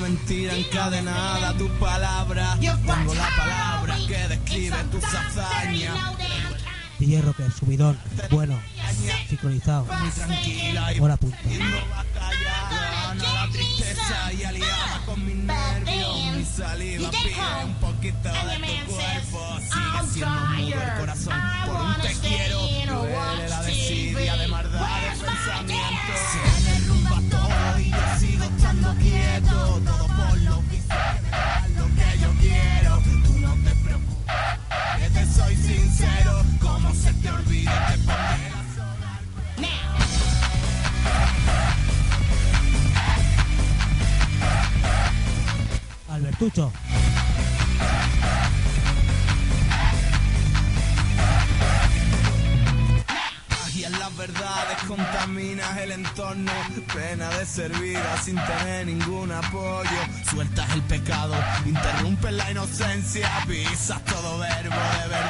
mentira encadenada a tu palabra. Tengo la palabra que describe tus hazañas. Hierro que subidón, bueno, sincronizado, Muy tranquila y hora punta. En las verdades contaminas el entorno. Pena de ser vida sin tener ningún apoyo. Sueltas el pecado, interrumpes la inocencia, pisas todo verbo de verdad